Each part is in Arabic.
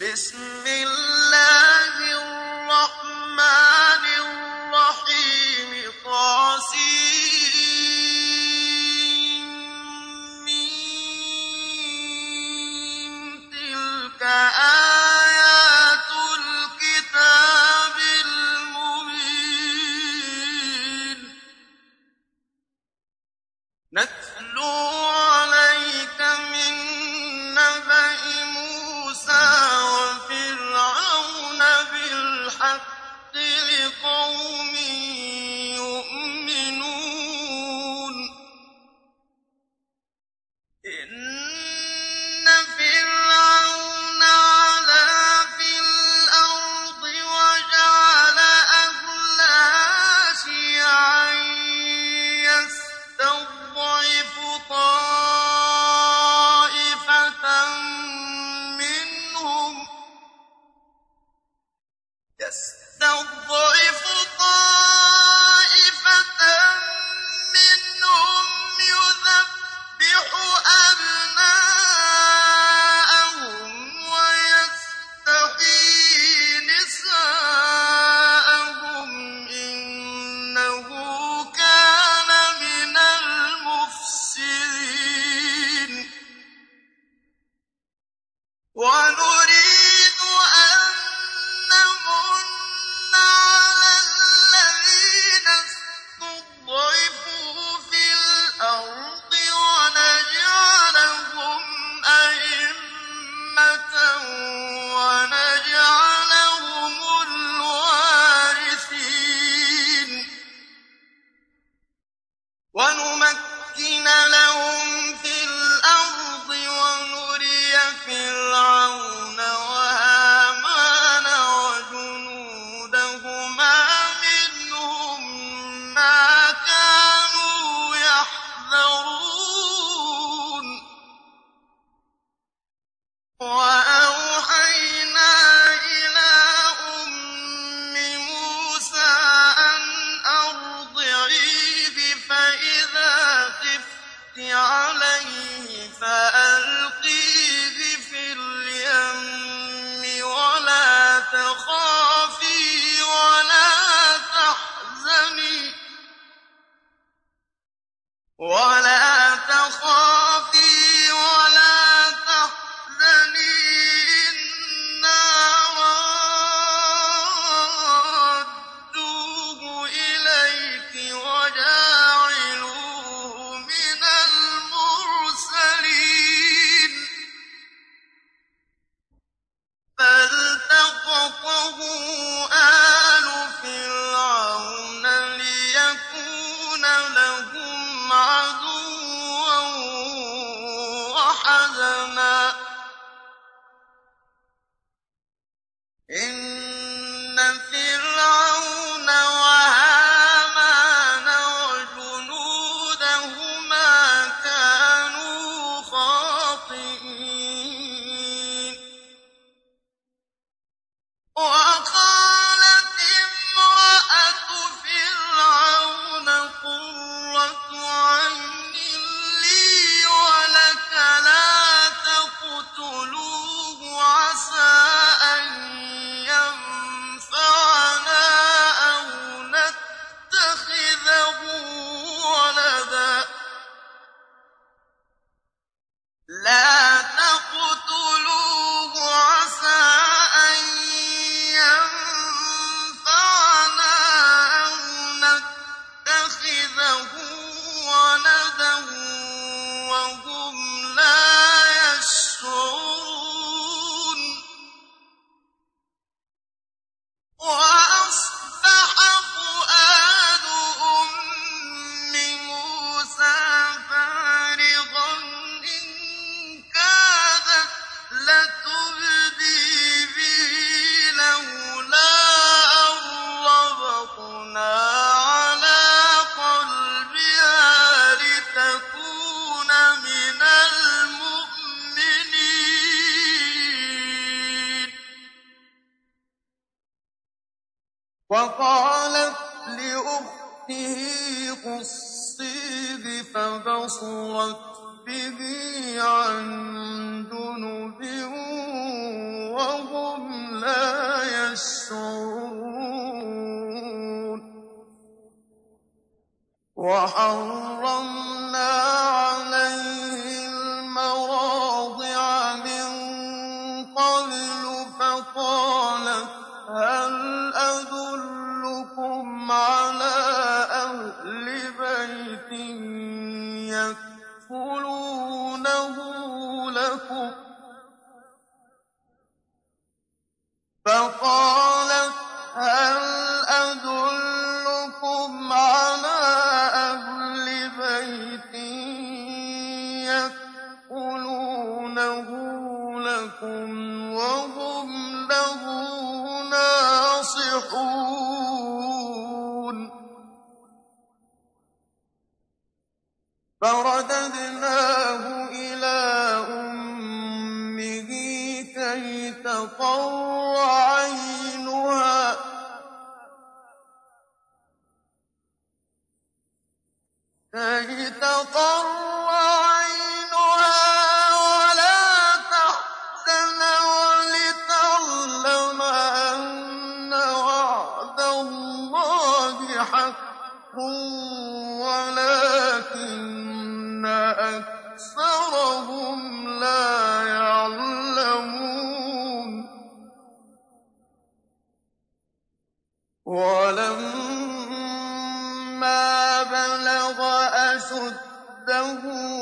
بسم الله ربه قصيد فبصرت به عن جنب وهم لا يشعرون. له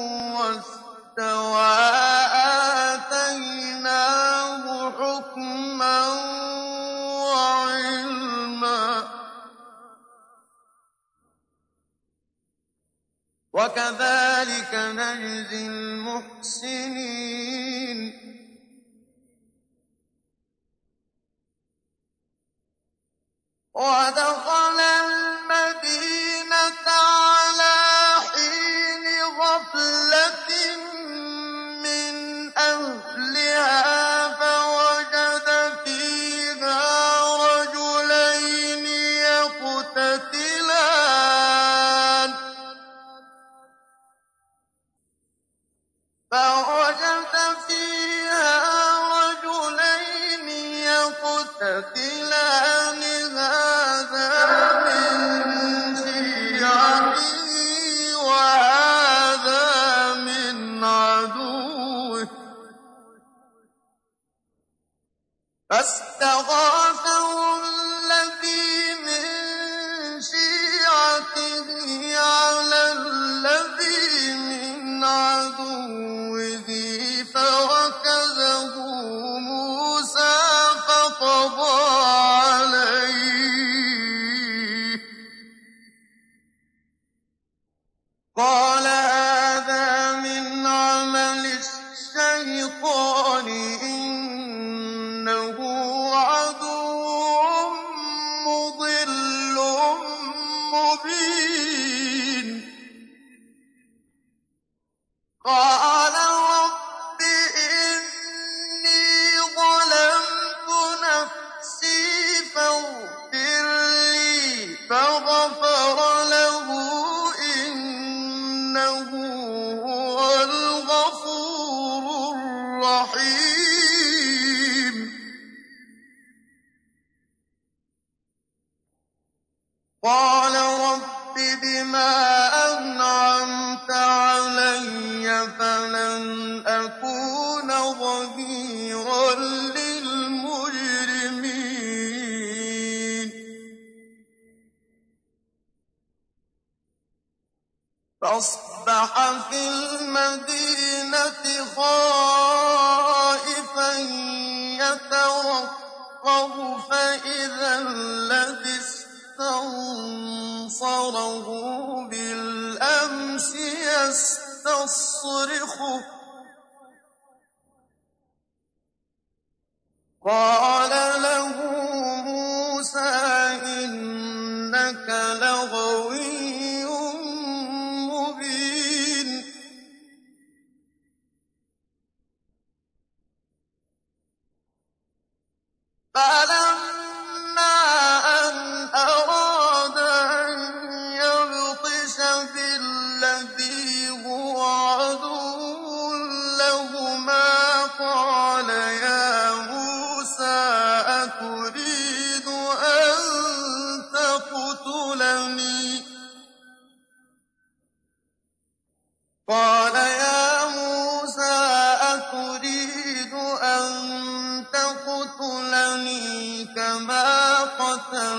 فَلَمَّا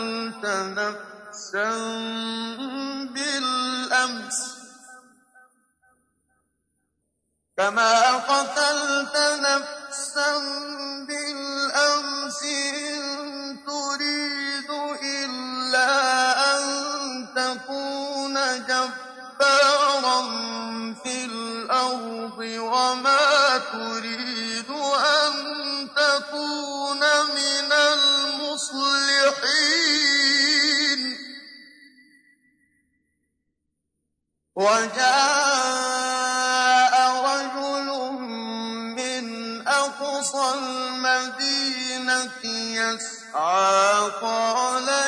قتلت نفسا بالأمس. كما قتلت نفسا بالأمس إن تريد إلا أن تكون جبارا في الأرض وما تريد أن تكون من المصلحين وجاء رجل من أقصى المدينة يسعى قال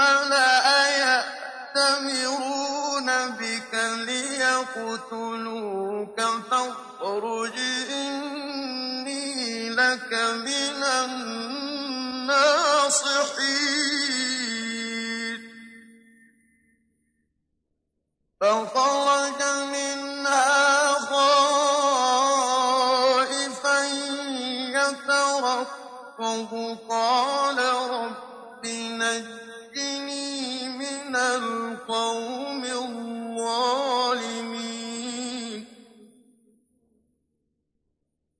الملأ يأتمرون بك ليقتلوك فاخرج إني لك من الناصحين فخرج منها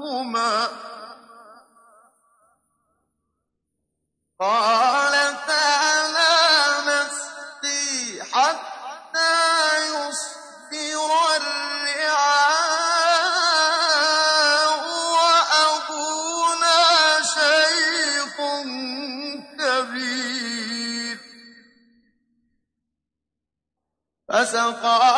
خطبكما قالتا لا نسقي حتى يصدر الرعاء وأبونا شيخ كبير. فسقى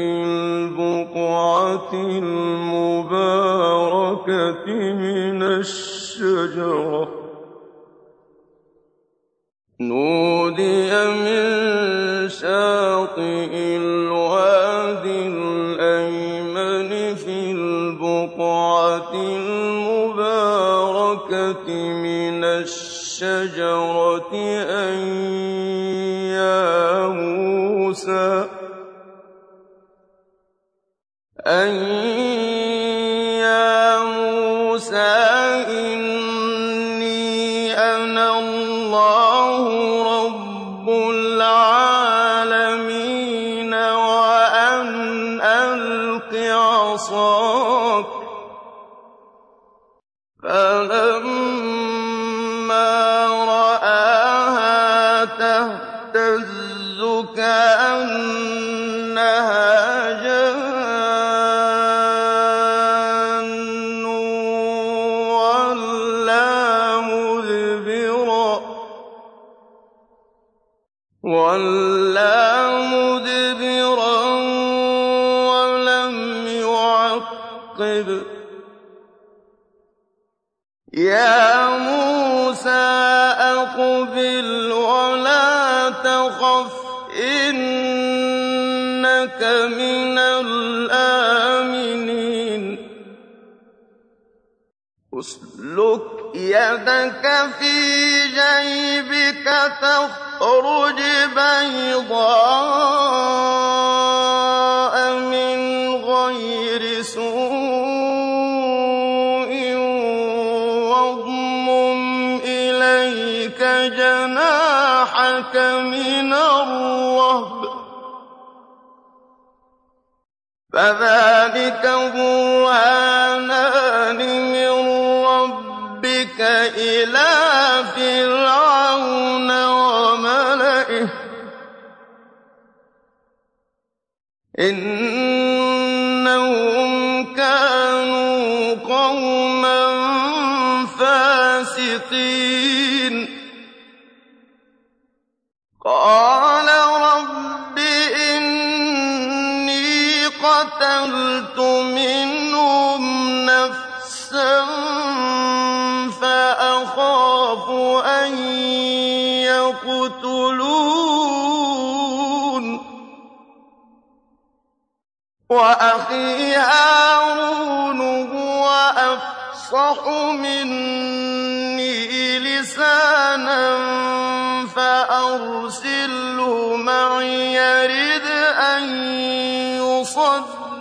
في البقعة المباركة من الشجرة. نودي من شاطئ الوادي الأيمن في البقعة المباركة من الشجرة أن يا موسى لمن الآمنين. اسلك يدك في جيبك تخرج بيضاء. فذلك برهانان من ربك إلى فرعون وملئه. إنهم كانوا قوما فاسقين. قال وَأَخِي هَارُونُ هُوَ أَفْصَحُ مِنِّي لِسَانًا فَأَرْسِلْهُ مَعِيَ يَرِدْ أَن يُصَدِّقُنِي.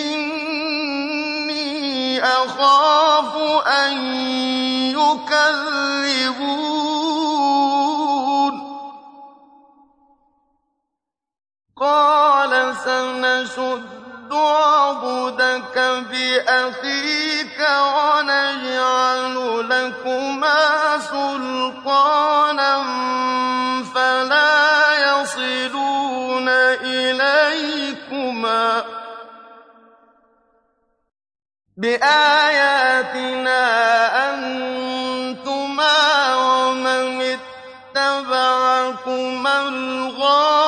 إِنِّي أَخَافُ أَن يُكَذِّبُونِ. قَالَ سَنَشُدُّ عَضُدَكَ بِأَخِيكَ وَنَجْعَلُ لَكُمَا سُلْطَانًا بِآيَاتِنَا أَنتُمَا وَمَنِ اتَّبَعَكُمَا الْغَالِبُونَ.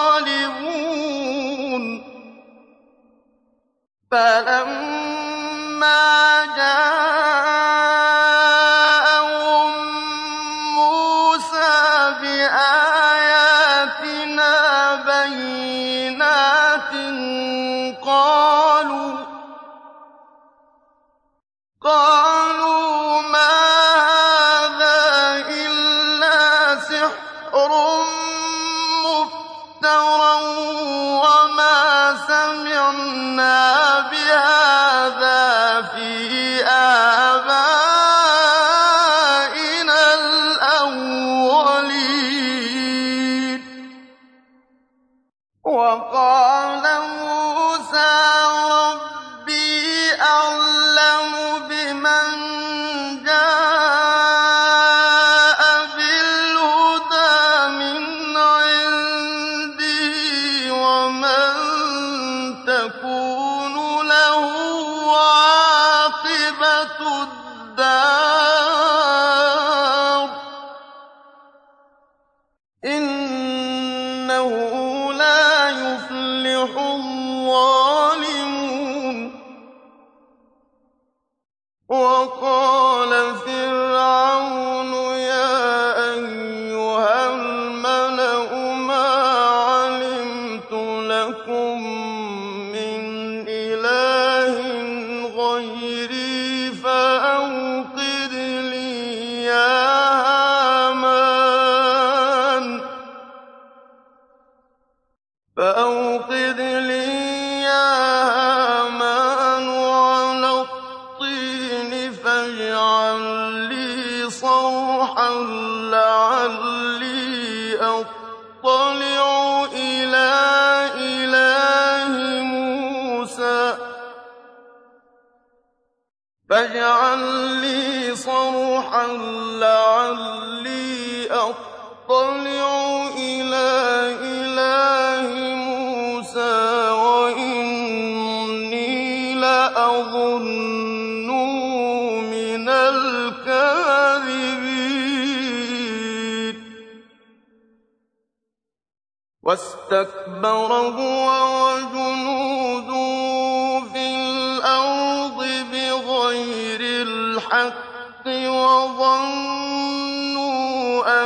الْحَقِّ وَظَنُّوا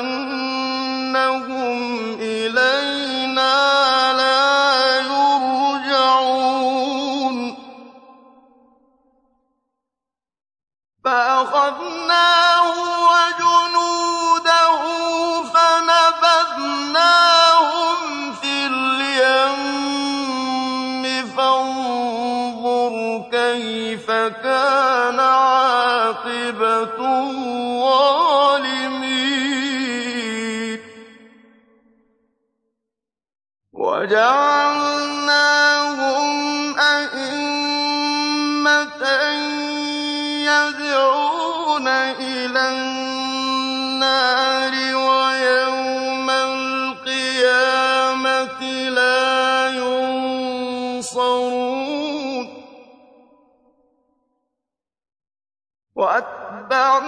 أَنَّهُمْ وجعلناهم أئمة يدعون إلى النار ويوم القيامة لا ينصرون. وأتبعناهم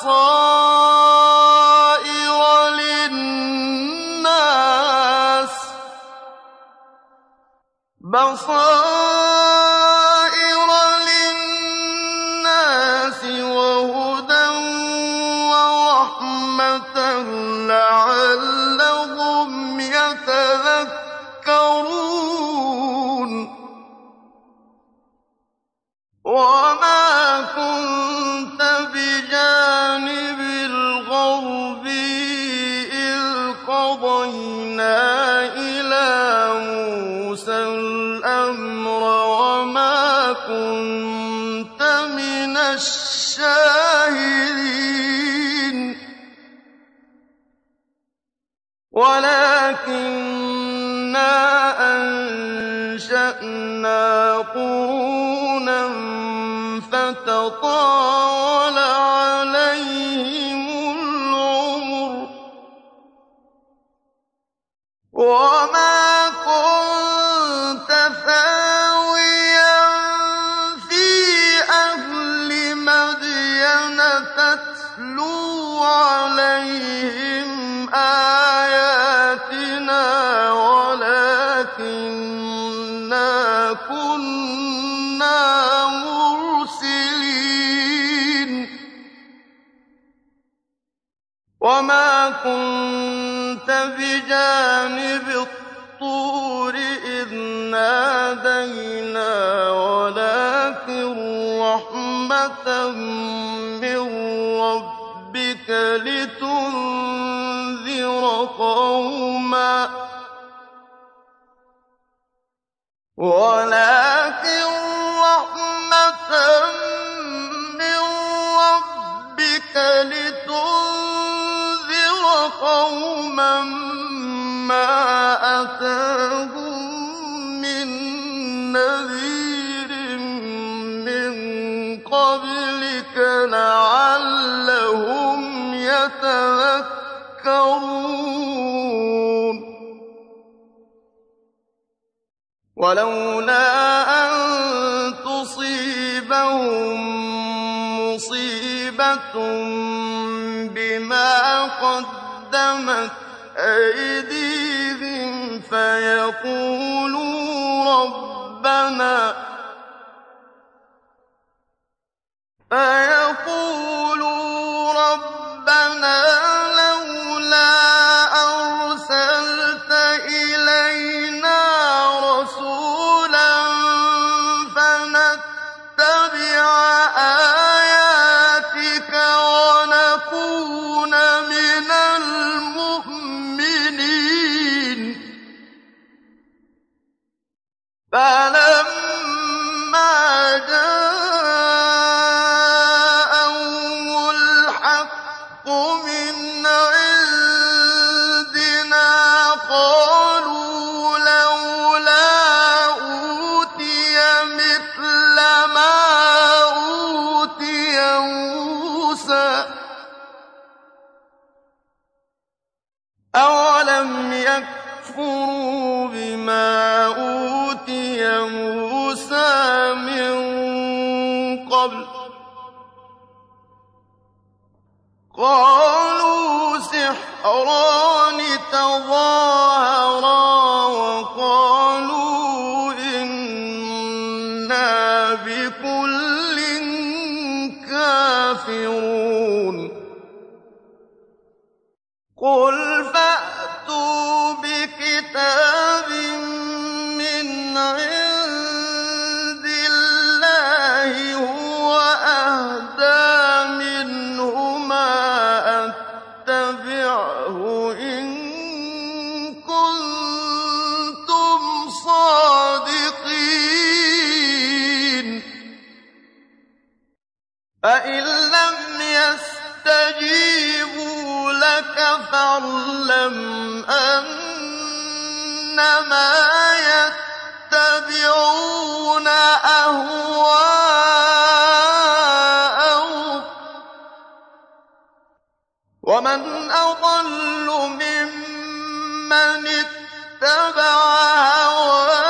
بصائر للناس. بصائر أَهْلَكْنَا قُرُونًا فَتَطَاوَلَ كنت بجانب الطور إذ نادينا ولكن رحمة من ربك لتنذر قوما. ولكن ولولا أن تصيبهم مصيبة بما قدمت أيديهم فيقولوا ربنا فيقولوا أَحَدًا إِنَّمَا يَتَّبِعُونَ أَهْوَاءَهُمْ ۚ. وَمَنْ أَضَلُّ مِمَّنِ اتَّبَعَ هَوَاهُ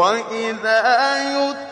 وَإِذَا يُتْلَىٰ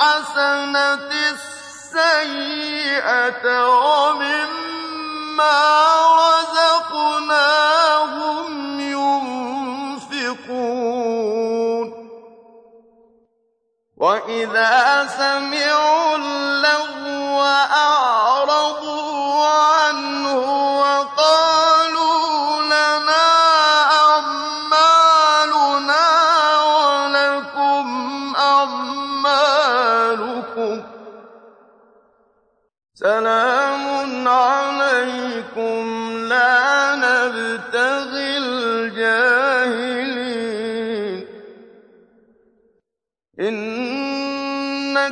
بِالْحَسَنَةِ السَّيِّئَةَ وَمِمَّا رَزَقْنَاهُمْ يُنفِقُونَ. وَإِذَا سَمِعُوا اللَّغْوَ أَعْرَضُوا عَنْهُ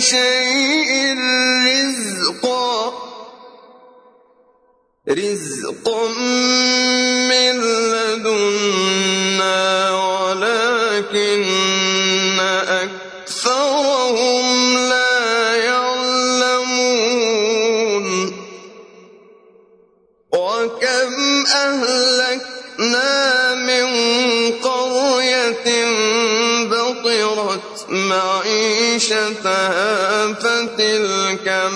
شَيْءٍ رِّزْقًا. مِّن فَتِلْكَ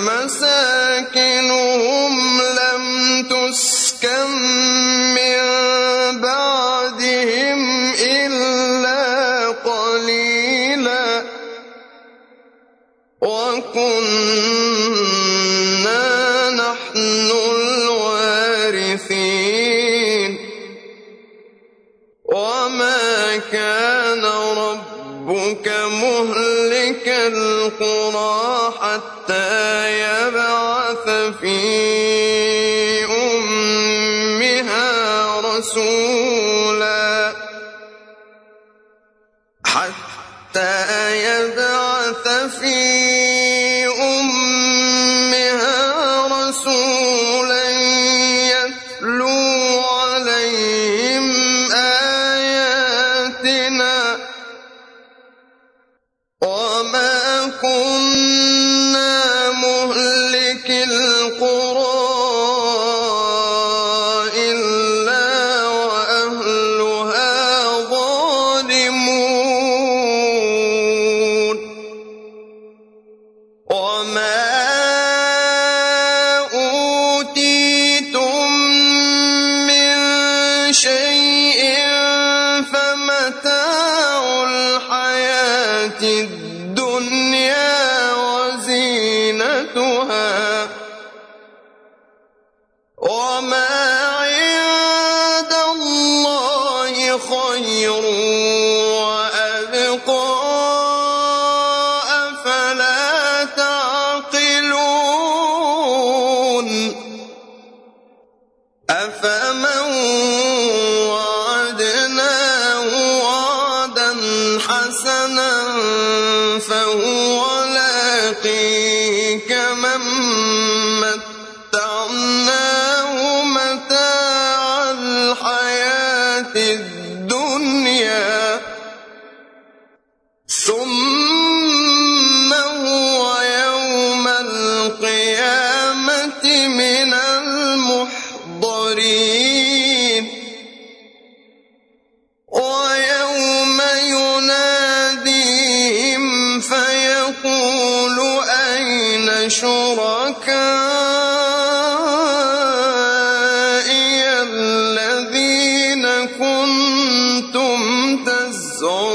corazón.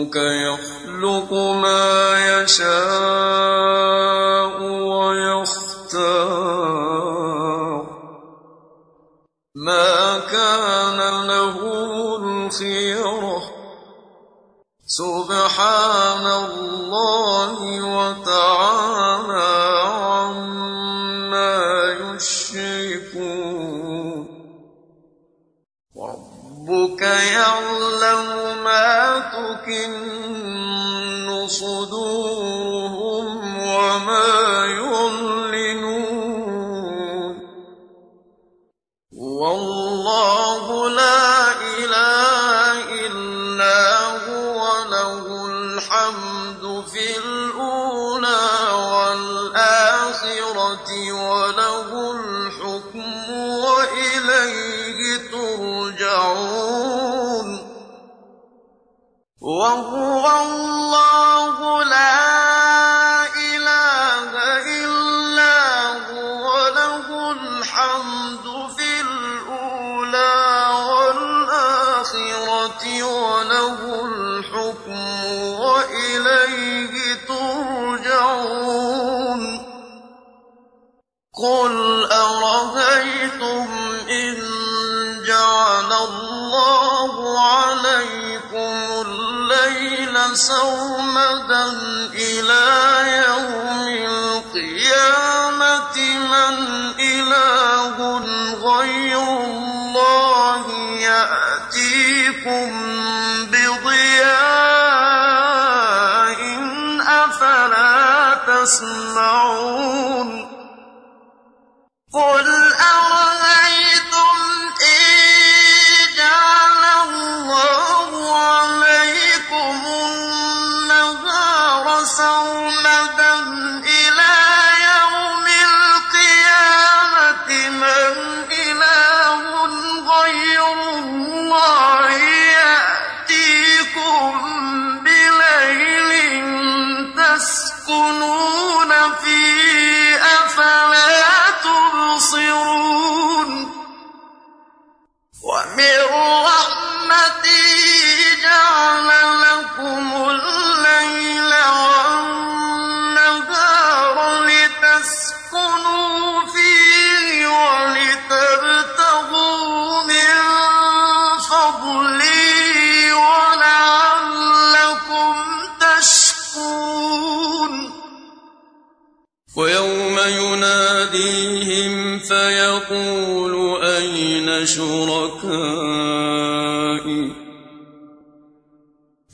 ربك يخلق ما يشاء وهو الله لا إله إلا هو له الحمد في الأولى والآخرة وله الحكم وإليه ترجعون. قل أرأيتم إن جعل الله سرمدا إلى يوم القيامة من إله غير الله يأتيكم بضياء أفلا تسمعون قل أرأيتم شركائي.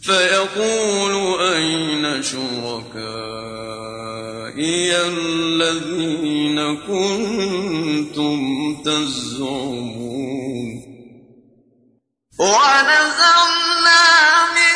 فيقول أين شركائي الذين كنتم تزعمون؟ ونزعنا من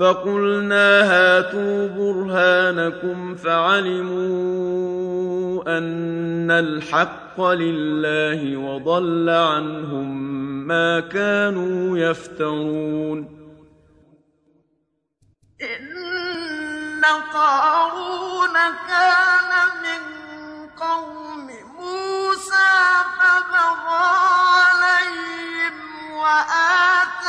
فقلنا هاتوا برهانكم فعلموا أن الحق لله وضل عنهم ما كانوا يفترون. إن قارون كان من قوم موسى فبغى عليهم وآتيناه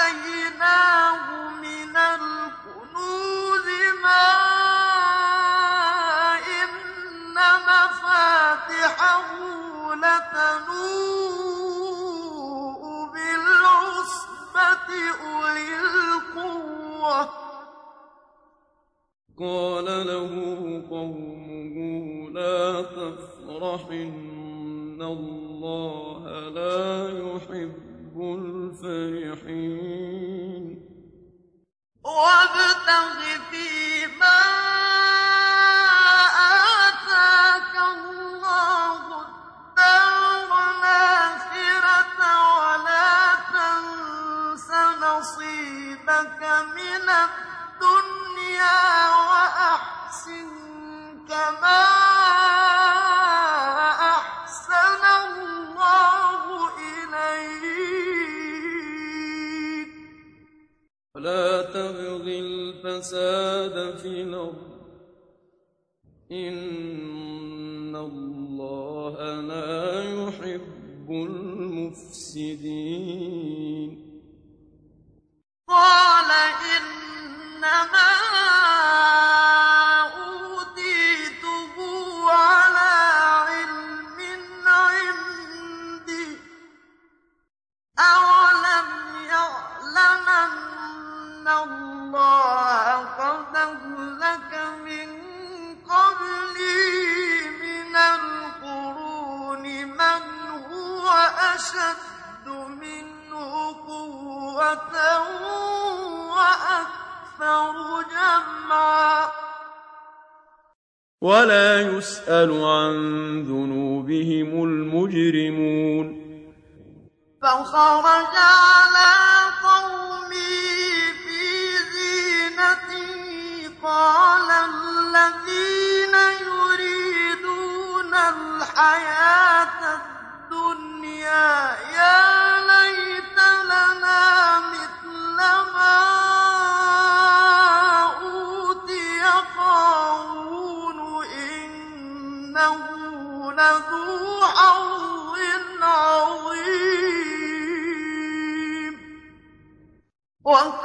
قال له قومه لا تفرح إن الله لا يحب الفرحين. وابتغ فيما الفساد في الأرض إن الله لا يحب المفسدين قال يسأل عن ذنوبهم المجرمون. فخرج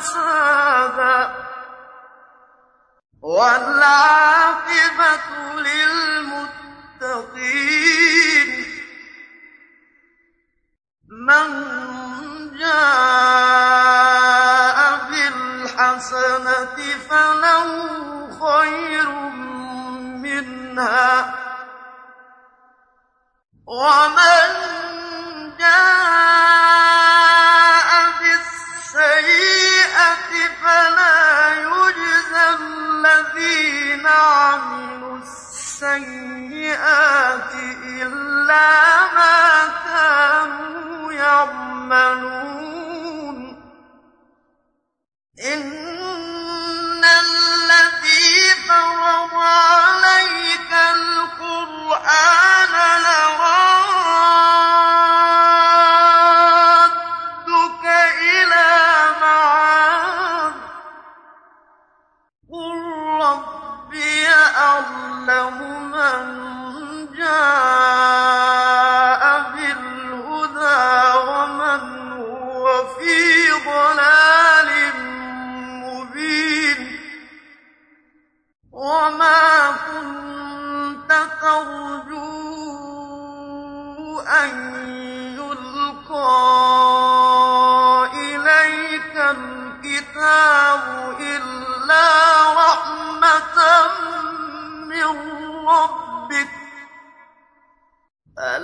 فسادا والعاقبة للمتقين. من جاء بالحسنة فله خير منها. ومن جاء عملوا السيئات إلا ما كانوا يعملون. إن الذي فرض عليك القرآن لرب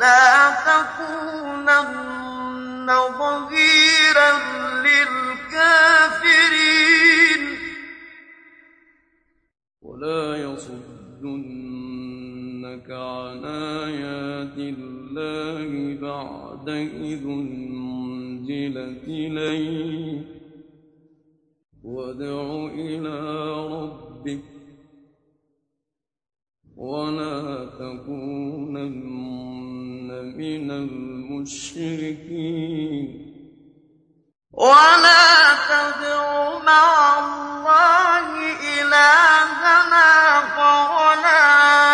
لا تكونن ظهيرا للكافرين. ولا يصدنك عن آيات الله بعد إذ أنزلت إليك. وادع إلى ربك. ولا تكونن من المشركين. ولا تدع مع الله إلهنا فولا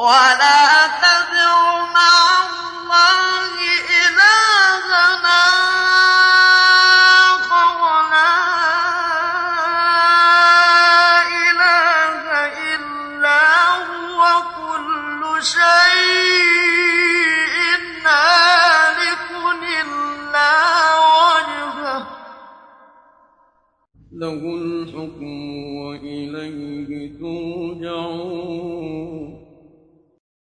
ولا